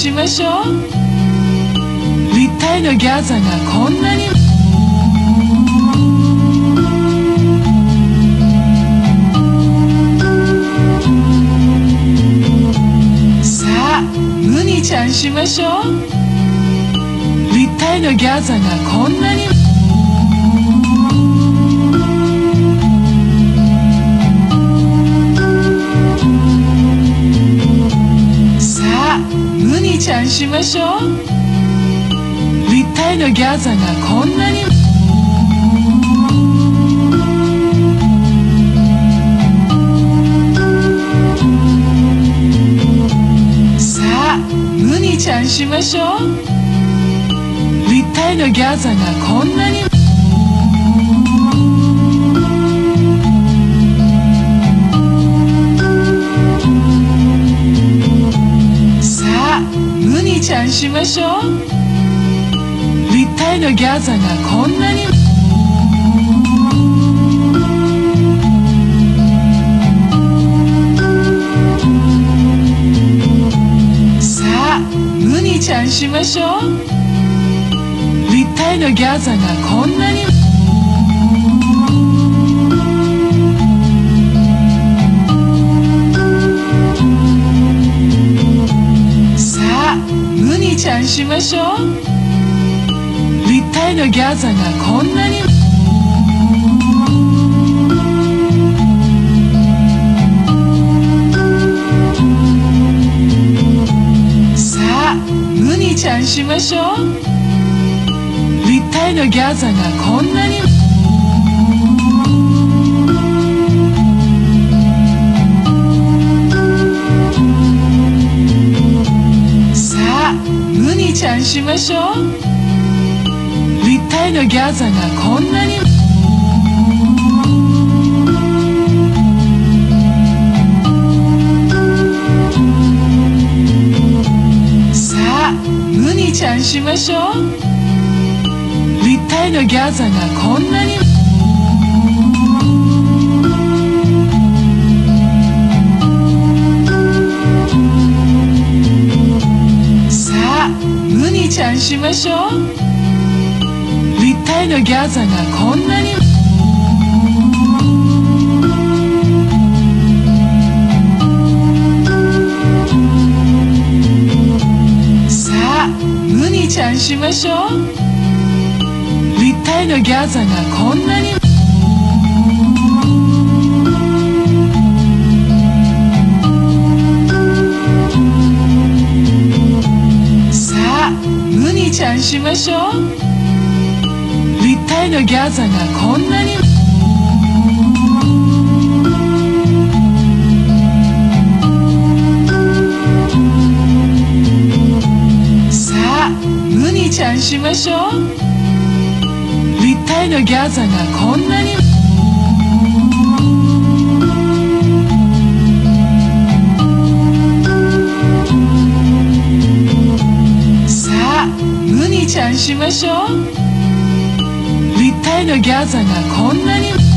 しましょう。立体のギャザがこんなに。しましょう。立体のギャザがこんなに。ちゃんしましょう。立体のギャザがこんなに。さあウニちゃんしましょう。立体のギャザがこんなに。ウニちゃんしましょう。立体のギャザーがこんなに。さあウニちゃんしましょう。立体のギャザーがこんなに。ウニちゃんしましょう。立体のギャザーがこんなに。さあウニちゃんしましょう。立体のギャザーがこんなに。ちゃんしましょう。立体のギャザがこんなに。さあムニちゃんしましょう。立体のギャザがこんなに。ちゃんしましょう。立体のギャザがこんなに。さあウニちゃんしましょう。立体のギャザがこんなに。ウニちゃんしましょう。立体のギャザーがこんなに。さあムニちゃんしましょう。立体のギャザーがこんなに。ちゃんしましょう。立体のギャザーがこんなにさ